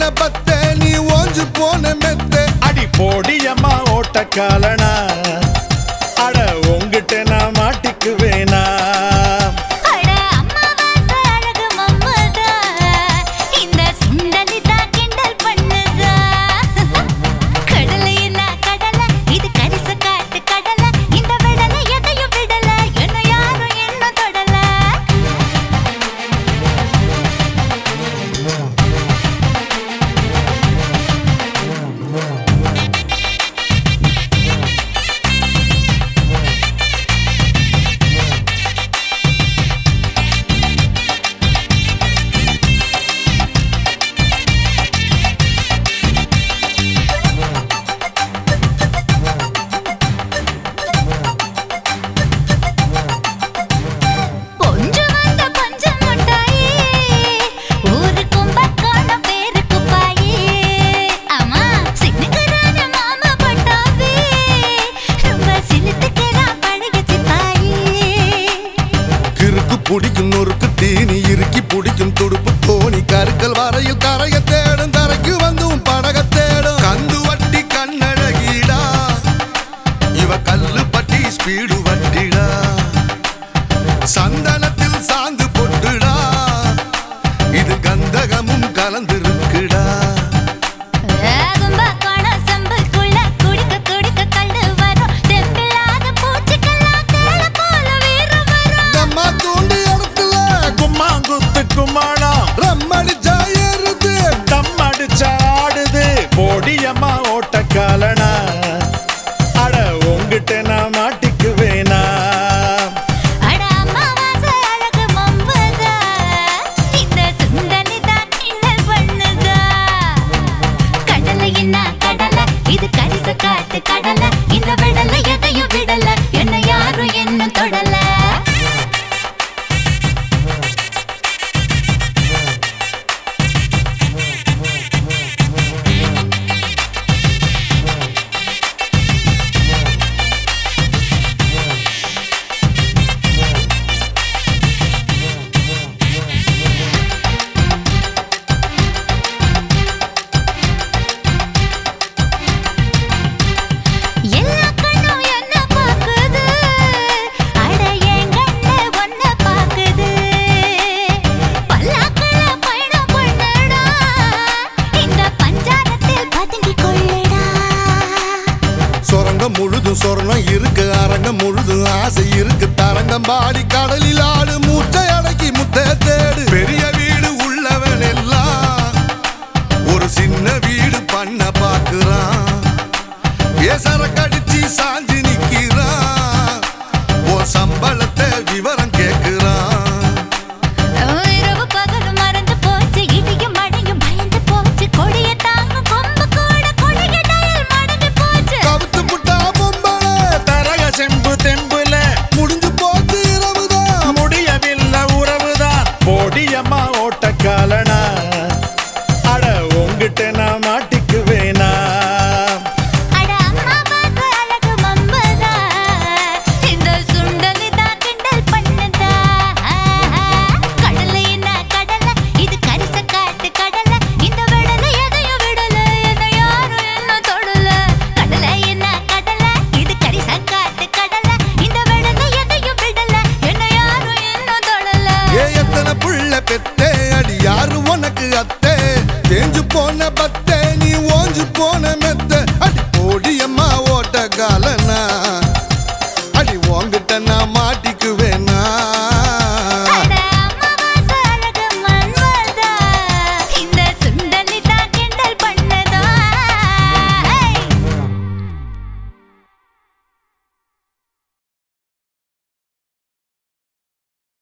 போன பத்த? நீ ஓஞ்சு போன மெத்த. அடி போடியம்மா ஓட்ட காலனா அட உங்க பிடிக்கும் நொறுக்கு தீனி இறுக்கி பிடிக்கும் துடுப்பு தோணி. கருக்கல் வரையில் கரைய தேடும் தரைக்கு வந்தும் படக தேடும். கந்து வட்டி கண்ணழகிடா இவ கல்லு பட்டி ஸ்பீடு வட்டிடா. சந்தனத்தில் சாந்து பொட்டுடா இது கந்தகமும் கலந்திருக்குடா. இருக்குமானா ரம்மடிச்சா ஏறுது. தம்மடிச்சா ஆடுது. ஓடியம்மா ஓட்ட காலனா அரங்கம் முழுதும் சொர்ணம் இருக்கு அரங்கம் முழுதும் ஆசை இருக்கு. தரங்கம் பாடி கடலில் ஆடு மூச்சை அடக்கி முத்தே அடி யாரு உனக்கு அத்தை? தேஞ்சு போன பத்து